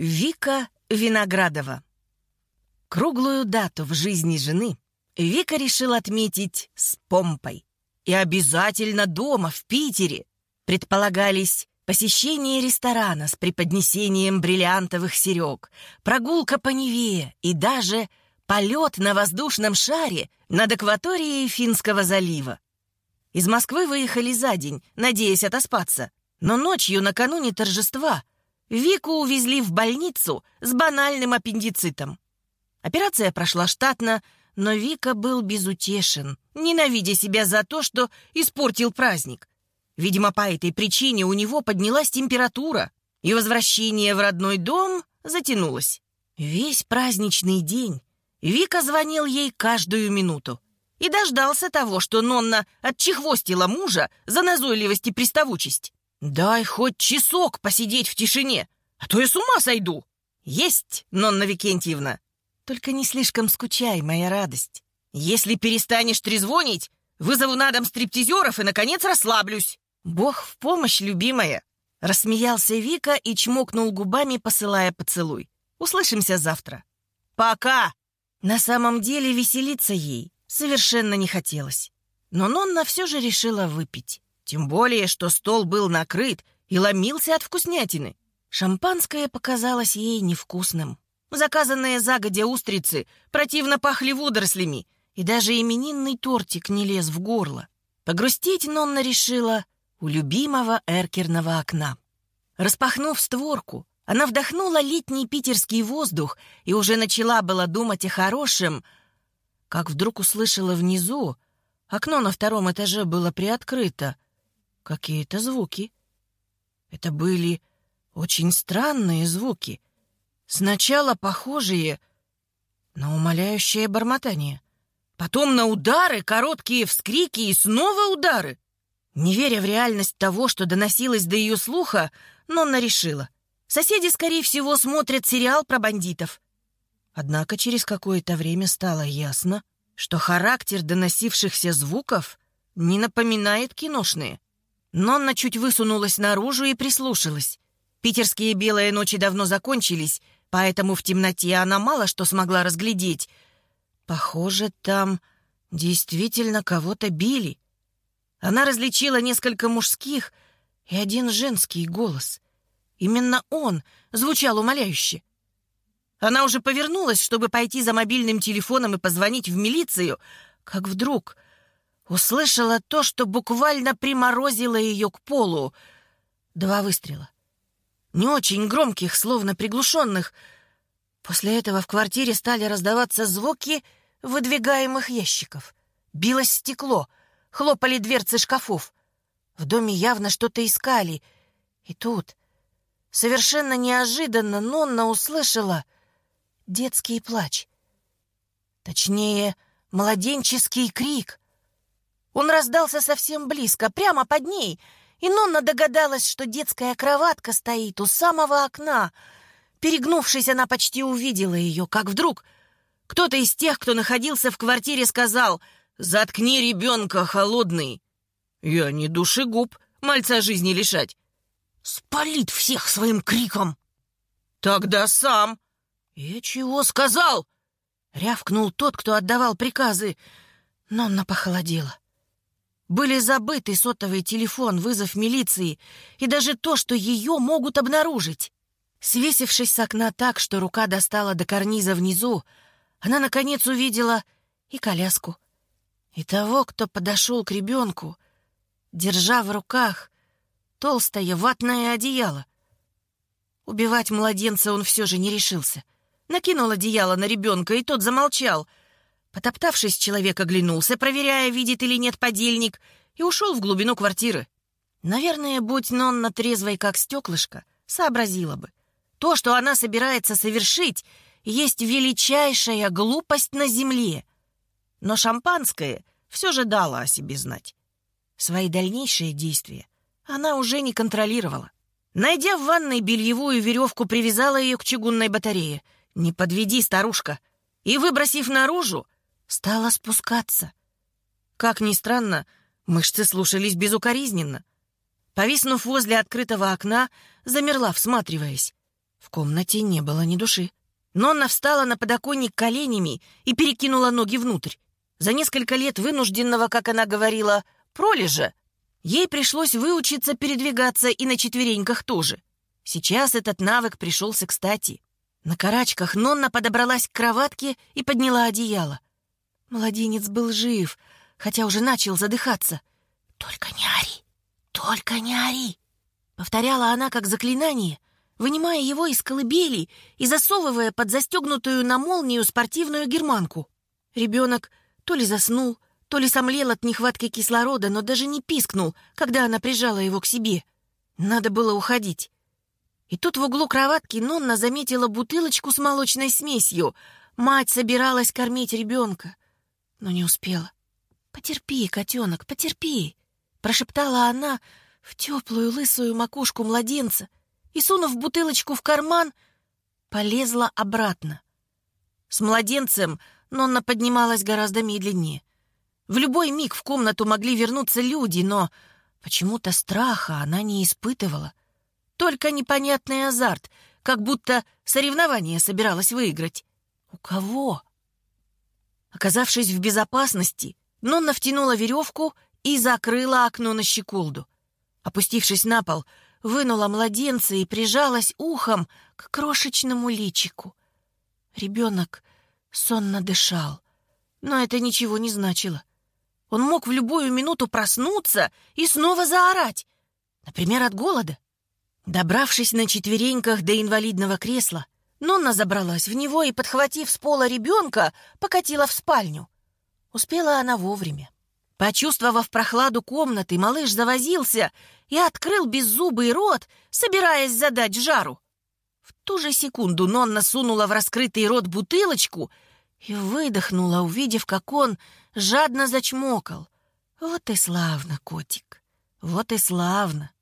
Вика Виноградова. Круглую дату в жизни жены Вика решила отметить с помпой. И обязательно дома, в Питере. Предполагались посещение ресторана с преподнесением бриллиантовых серег, прогулка по Неве и даже полет на воздушном шаре над акваторией Финского залива. Из Москвы выехали за день, надеясь отоспаться. Но ночью, накануне торжества, Вику увезли в больницу с банальным аппендицитом. Операция прошла штатно, но Вика был безутешен, ненавидя себя за то, что испортил праздник. Видимо, по этой причине у него поднялась температура, и возвращение в родной дом затянулось. Весь праздничный день Вика звонил ей каждую минуту и дождался того, что Нонна отчехвостила мужа за назойливость и приставучесть. «Дай хоть часок посидеть в тишине, а то я с ума сойду!» «Есть, Нонна Викентьевна!» «Только не слишком скучай, моя радость. Если перестанешь трезвонить, вызову на дом стриптизеров и, наконец, расслаблюсь!» «Бог в помощь, любимая!» Рассмеялся Вика и чмокнул губами, посылая поцелуй. «Услышимся завтра». «Пока!» На самом деле веселиться ей совершенно не хотелось. Но Нонна все же решила выпить. Тем более, что стол был накрыт и ломился от вкуснятины. Шампанское показалось ей невкусным. Заказанные загодя устрицы противно пахли водорослями, и даже именинный тортик не лез в горло. Погрустить Нонна решила у любимого эркерного окна. Распахнув створку, она вдохнула летний питерский воздух и уже начала было думать о хорошем, как вдруг услышала внизу, окно на втором этаже было приоткрыто — какие-то звуки. Это были очень странные звуки. Сначала похожие на умоляющее бормотание. Потом на удары, короткие вскрики и снова удары. Не веря в реальность того, что доносилось до ее слуха, Нонна решила. Соседи, скорее всего, смотрят сериал про бандитов. Однако через какое-то время стало ясно, что характер доносившихся звуков не напоминает киношные. Нонна чуть высунулась наружу и прислушалась. Питерские белые ночи давно закончились, поэтому в темноте она мало что смогла разглядеть. Похоже, там действительно кого-то били. Она различила несколько мужских и один женский голос. Именно он звучал умоляюще. Она уже повернулась, чтобы пойти за мобильным телефоном и позвонить в милицию, как вдруг услышала то, что буквально приморозило ее к полу. Два выстрела. Не очень громких, словно приглушенных. После этого в квартире стали раздаваться звуки выдвигаемых ящиков. Билось стекло, хлопали дверцы шкафов. В доме явно что-то искали. И тут, совершенно неожиданно, Нонна услышала детский плач. Точнее, младенческий крик — он раздался совсем близко, прямо под ней, и Нонна догадалась, что детская кроватка стоит у самого окна. Перегнувшись, она почти увидела ее, как вдруг кто-то из тех, кто находился в квартире, сказал «Заткни ребенка, холодный». «Я не душегуб, мальца жизни лишать». «Спалит всех своим криком». «Тогда сам». «Я чего сказал?» — рявкнул тот, кто отдавал приказы. Нонна похолодела. Были забыты сотовый телефон, вызов милиции и даже то, что ее могут обнаружить. Свесившись с окна так, что рука достала до карниза внизу, она, наконец, увидела и коляску, и того, кто подошел к ребенку, держа в руках толстое ватное одеяло. Убивать младенца он все же не решился. Накинул одеяло на ребенка, и тот замолчал — Потоптавшись, человек оглянулся, проверяя, видит или нет подельник, и ушел в глубину квартиры. Наверное, будь Нонна трезвой, как стеклышко, сообразила бы. То, что она собирается совершить, есть величайшая глупость на земле. Но шампанское все же дало о себе знать. Свои дальнейшие действия она уже не контролировала. Найдя в ванной бельевую веревку, привязала ее к чугунной батарее. «Не подведи, старушка!» И, выбросив наружу, стала спускаться. Как ни странно, мышцы слушались безукоризненно. Повиснув возле открытого окна, замерла, всматриваясь. В комнате не было ни души. Нонна встала на подоконник коленями и перекинула ноги внутрь. За несколько лет вынужденного, как она говорила, пролежа, ей пришлось выучиться передвигаться и на четвереньках тоже. Сейчас этот навык пришелся кстати. На карачках Нонна подобралась к кроватке и подняла одеяло. Младенец был жив, хотя уже начал задыхаться. «Только не ори! Только не ори!» Повторяла она как заклинание, вынимая его из колыбели и засовывая под застегнутую на молнию спортивную германку. Ребенок то ли заснул, то ли сомлел от нехватки кислорода, но даже не пискнул, когда она прижала его к себе. Надо было уходить. И тут в углу кроватки Нонна заметила бутылочку с молочной смесью. Мать собиралась кормить ребенка, но не успела. «Потерпи, котенок, потерпи!» — прошептала она в теплую лысую макушку младенца и, сунув бутылочку в карман, полезла обратно. С младенцем Нонна поднималась гораздо медленнее. В любой миг в комнату могли вернуться люди, но почему-то страха она не испытывала. Только непонятный азарт, как будто соревнование собиралась выиграть. У кого? Оказавшись в безопасности, Нонна втянула веревку и закрыла окно на щеколду. Опустившись на пол, вынула младенца и прижалась ухом к крошечному личику. Ребенок сонно дышал, но это ничего не значило. Он мог в любую минуту проснуться и снова заорать, например, от голода. Добравшись на четвереньках до инвалидного кресла, Нонна забралась в него и, подхватив с пола ребенка, покатила в спальню. Успела она вовремя. Почувствовав прохладу комнаты, малыш завозился и открыл беззубый рот, собираясь задать жару. В ту же секунду Нонна сунула в раскрытый рот бутылочку и выдохнула, увидев, как он жадно зачмокал. Вот и славно, котик, вот и славно.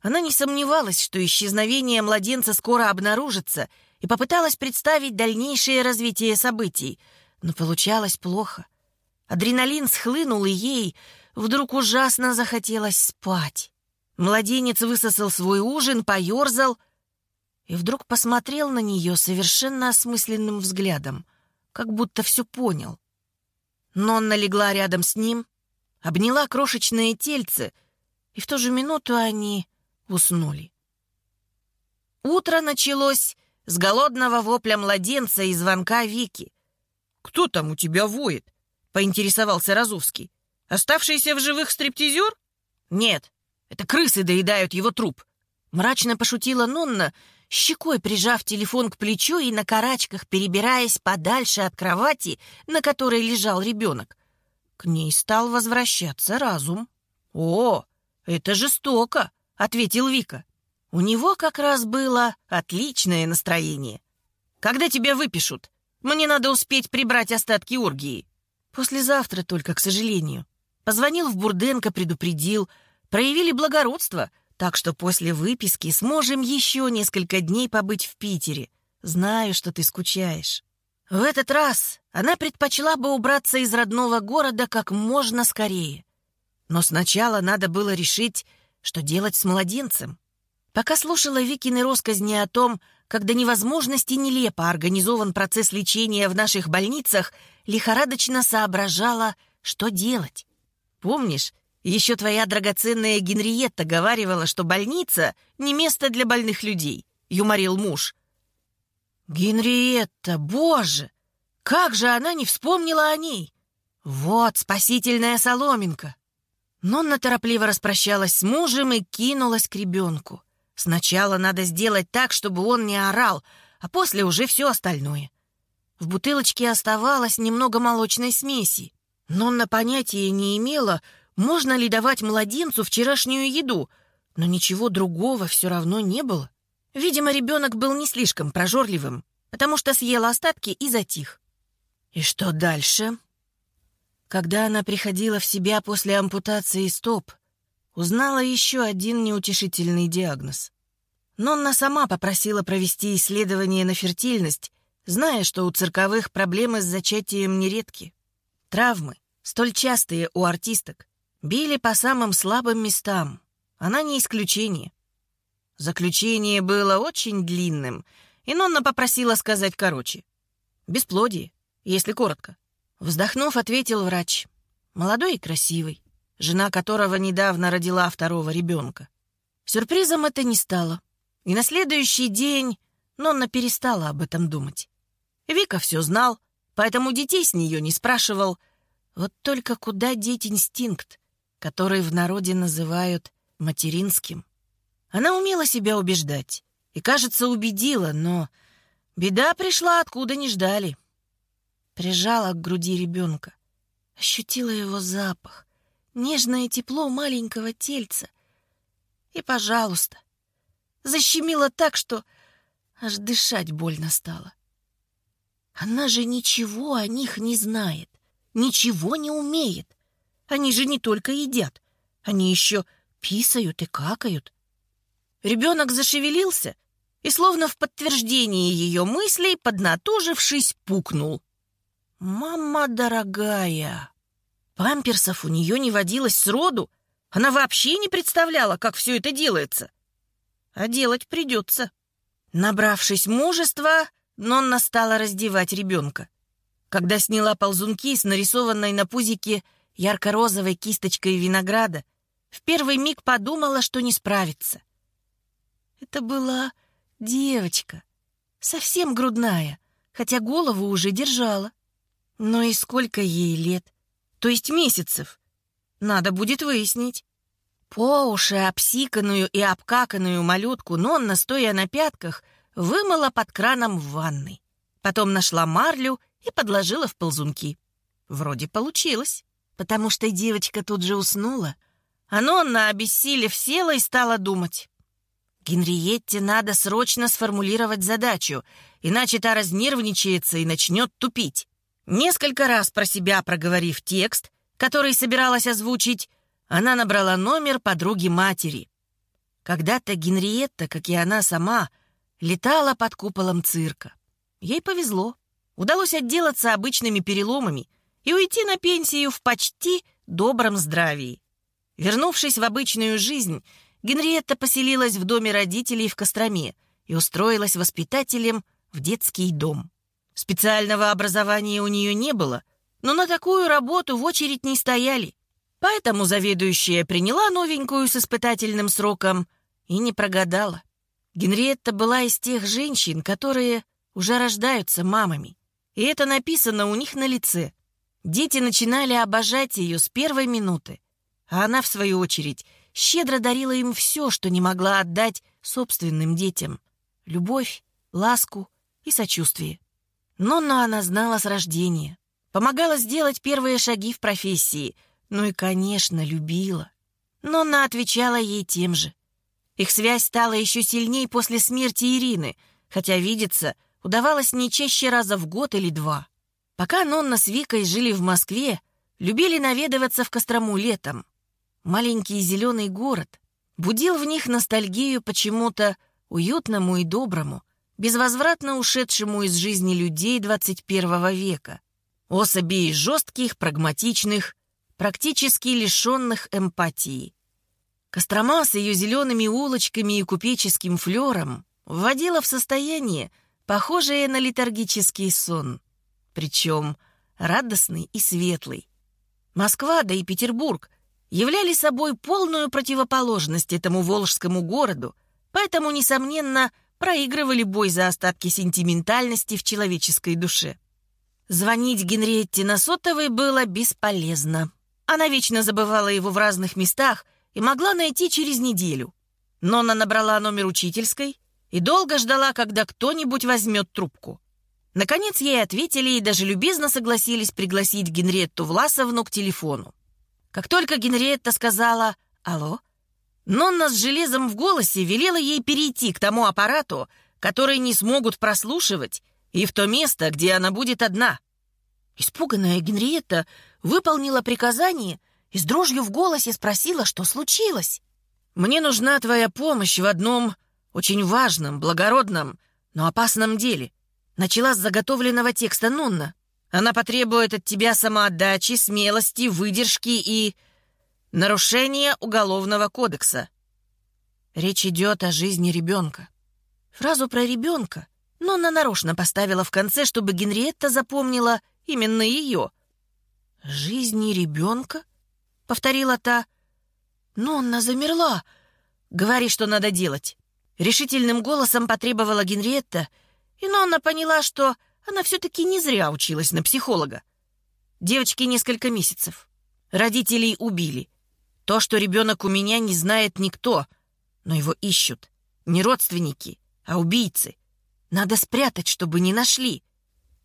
Она не сомневалась, что исчезновение младенца скоро обнаружится, и попыталась представить дальнейшее развитие событий, но получалось плохо — Адреналин схлынул, и ей вдруг ужасно захотелось спать. Младенец высосал свой ужин, поерзал и вдруг посмотрел на нее совершенно осмысленным взглядом, как будто все понял. Нонна легла рядом с ним, обняла крошечное тельце, и в ту же минуту они уснули. Утро началось с голодного вопля младенца и звонка Вики. «Кто там у тебя воет?» — поинтересовался Разовский. «Оставшийся в живых стриптизер?» «Нет, это крысы доедают его труп». Мрачно пошутила Нонна, щекой прижав телефон к плечу и на карачках, перебираясь подальше от кровати, на которой лежал ребенок. К ней стал возвращаться разум. «О, это жестоко», — ответил Вика. У него как раз было отличное настроение. «Когда тебя выпишут? Мне надо успеть прибрать остатки оргии». Послезавтра только, к сожалению. Позвонил в Бурденко, предупредил. Проявили благородство, так что после выписки сможем еще несколько дней побыть в Питере. Знаю, что ты скучаешь. В этот раз она предпочла бы убраться из родного города как можно скорее. Но сначала надо было решить, что делать с младенцем. Пока слушала Викины россказни о том, как до невозможности нелепо организован процесс лечения в наших больницах, лихорадочно соображала, что делать. Помнишь, еще твоя драгоценная Генриетта говаривала, что больница — не место для больных людей, — юморил муж. Генриетта, боже! Как же она не вспомнила о ней? Вот спасительная соломинка. Нонна торопливо распрощалась с мужем и кинулась к ребенку. Сначала надо сделать так, чтобы он не орал, а после уже все остальное. В бутылочке оставалось немного молочной смеси. но на понятия не имела, можно ли давать младенцу вчерашнюю еду, но ничего другого все равно не было. Видимо, ребенок был не слишком прожорливым, потому что съел остатки и затих. И что дальше? Когда она приходила в себя после ампутации стоп, узнала еще один неутешительный диагноз. Нонна сама попросила провести исследование на фертильность зная, что у цирковых проблемы с зачатием нередки. Травмы, столь частые у артисток, били по самым слабым местам. Она не исключение. Заключение было очень длинным, и Нонна попросила сказать короче. Бесплодие, если коротко. Вздохнув, ответил врач. Молодой и красивый, жена которого недавно родила второго ребенка. Сюрпризом это не стало. И на следующий день Нонна перестала об этом думать. Вика все знал, поэтому детей с нее не спрашивал. Вот только куда деть инстинкт, который в народе называют материнским? Она умела себя убеждать и, кажется, убедила, но беда пришла, откуда не ждали. Прижала к груди ребенка, ощутила его запах, нежное тепло маленького тельца. И, пожалуйста, защемила так, что аж дышать больно стало. Она же ничего о них не знает, ничего не умеет. Они же не только едят, они еще писают и какают. Ребенок зашевелился и, словно в подтверждении ее мыслей, поднатужившись, пукнул. «Мама дорогая!» Памперсов у нее не водилось сроду. Она вообще не представляла, как все это делается. А делать придется. Набравшись мужества, Нонна стала раздевать ребенка. Когда сняла ползунки с нарисованной на пузике ярко-розовой кисточкой винограда, в первый миг подумала, что не справится. Это была девочка, совсем грудная, хотя голову уже держала. Но и сколько ей лет? То есть месяцев? Надо будет выяснить. По уши обсиканную и обкаканную малютку Нонна, стоя на пятках, вымыла под краном в ванной. Потом нашла марлю и подложила в ползунки. Вроде получилось, потому что девочка тут же уснула, а Нонна, обессилев, села и стала думать. Генриетте надо срочно сформулировать задачу, иначе та разнервничается и начнет тупить. Несколько раз про себя проговорив текст, который собиралась озвучить, она набрала номер подруги матери. Когда-то Генриетта, как и она сама, летала под куполом цирка. Ей повезло. Удалось отделаться обычными переломами и уйти на пенсию в почти добром здравии. Вернувшись в обычную жизнь, Генриетта поселилась в доме родителей в Костроме и устроилась воспитателем в детский дом. Специального образования у нее не было, но на такую работу в очередь не стояли. Поэтому заведующая приняла новенькую с испытательным сроком и не прогадала. Генриетта была из тех женщин, которые уже рождаются мамами. И это написано у них на лице. Дети начинали обожать ее с первой минуты. А она, в свою очередь, щедро дарила им все, что не могла отдать собственным детям. Любовь, ласку и сочувствие. Но, но она знала с рождения. Помогала сделать первые шаги в профессии — ну и, конечно, любила. Но она отвечала ей тем же. Их связь стала еще сильней после смерти Ирины, хотя видеться удавалось не чаще раза в год или два. Пока Нонна с Викой жили в Москве, любили наведываться в Кострому летом. Маленький зеленый город будил в них ностальгию почему-то уютному и доброму, безвозвратно ушедшему из жизни людей 21 века. Особей жестких, прагматичных, практически лишенных эмпатии. Кострома с ее зелеными улочками и купеческим флером вводила в состояние, похожее на летаргический сон, причем радостный и светлый. Москва, да и Петербург являли собой полную противоположность этому волжскому городу, поэтому, несомненно, проигрывали бой за остатки сентиментальности в человеческой душе. Звонить Генриетте на сотовой было бесполезно. Она вечно забывала его в разных местах и могла найти через неделю. Нонна набрала номер учительской и долго ждала, когда кто-нибудь возьмет трубку. Наконец ей ответили и даже любезно согласились пригласить Генриетту Власовну к телефону. Как только Генриетта сказала «Алло», Нонна с железом в голосе велела ей перейти к тому аппарату, который не смогут прослушивать, и в то место, где она будет одна. Испуганная Генриетта выполнила приказание и с дрожью в голосе спросила, что случилось. «Мне нужна твоя помощь в одном очень важном, благородном, но опасном деле», начала с заготовленного текста Нонна. «Она потребует от тебя самоотдачи, смелости, выдержки и...» «Нарушение Уголовного кодекса». Речь идет о жизни ребенка. Фразу про ребенка Нонна нарочно поставила в конце, чтобы Генриетта запомнила именно ее. «Жизни ребенка?» — повторила та. «Нонна замерла. Говори, что надо делать». Решительным голосом потребовала Генриетта, и Нонна поняла, что она все-таки не зря училась на психолога. Девочке несколько месяцев. Родителей убили. То, что ребенок у меня, не знает никто, но его ищут. Не родственники, а убийцы. Надо спрятать, чтобы не нашли.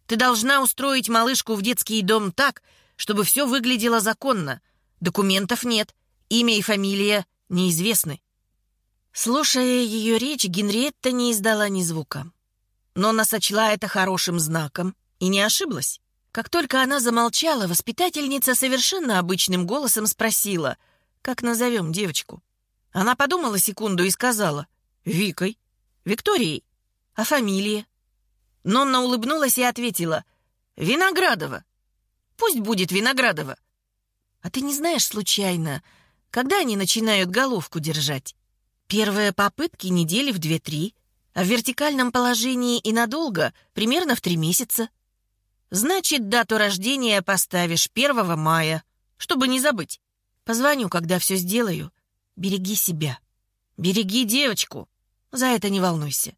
Ты должна устроить малышку в детский дом так, чтобы все выглядело законно. Документов нет, имя и фамилия неизвестны. Слушая ее речь, Генриетта не издала ни звука. Но она сочла это хорошим знаком и не ошиблась. Как только она замолчала, воспитательница совершенно обычным голосом спросила, как назовем девочку. Она подумала секунду и сказала, «Викой, Викторией, а фамилия?» Нонна улыбнулась и ответила, «Виноградова. Пусть будет Виноградова». «А ты не знаешь, случайно, когда они начинают головку держать?» Первые попытки недели в две-три, а в вертикальном положении и надолго, примерно в три месяца. Значит, дату рождения поставишь 1 мая, чтобы не забыть. Позвоню, когда все сделаю. Береги себя. Береги девочку. За это не волнуйся.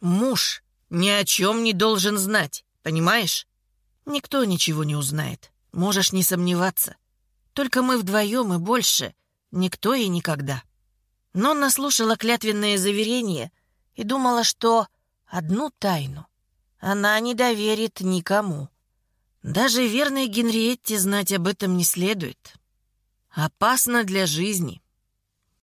Муж ни о чем не должен знать, понимаешь? Никто ничего не узнает. Можешь не сомневаться. Только мы вдвоем и больше. Никто и никогда. Нонна слушала клятвенные заверения и думала, что одну тайну она не доверит никому. Даже верной Генриетте знать об этом не следует. Опасно для жизни.